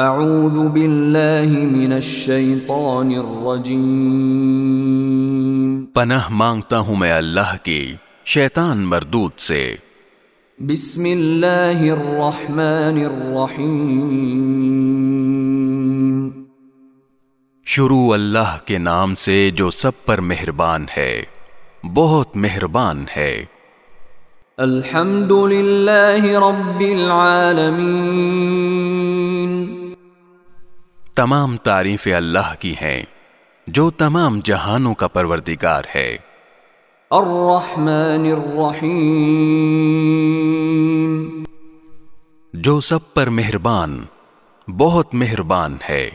اعوذ باللہ من الشیطان الرجیم پناہ مانگتا ہوں میں اللہ کی شیطان مردود سے۔ بسم اللہ الرحمن الرحیم۔ شروع اللہ کے نام سے جو سب پر مہربان ہے بہت مہربان ہے۔ الحمد للہ رب العالمین۔ تمام تعریفیں اللہ کی ہیں جو تمام جہانوں کا پروردگار ہے۔ الرحمن الرحیم۔ جو سب پر مہربان بہت مہربان ہے۔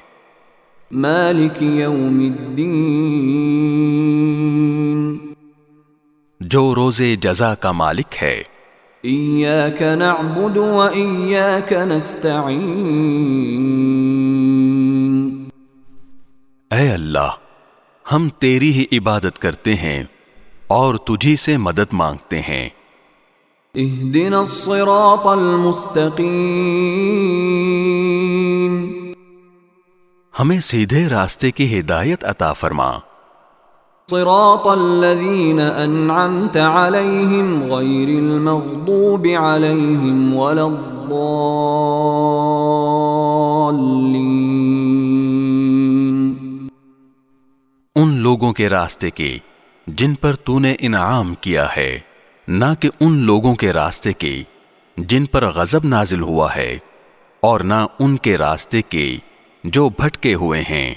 مالک یوم الدین۔ جو روز جزا کا مالک ہے۔ ایاک نعبد و ایاک نستعین۔ اللہ ہم تیری ہی عبادت کرتے ہیں اور تجھی سے مدد مانگتے ہیں۔ اہدنا الصراط المستقیم۔ ہمیں سیدھے راستے کی ہدایت عطا فرما۔ صراط الذين انعمت عليهم غير المغضوب عليهم ولا الضالين لوگوں کے راستے کی جن پر تو نے انعام کیا ہے، نہ کہ ان لوگوں کے راستے کی جن پر غضب نازل ہوا ہے، اور نہ ان کے راستے کی جو بھٹکے ہوئے ہیں۔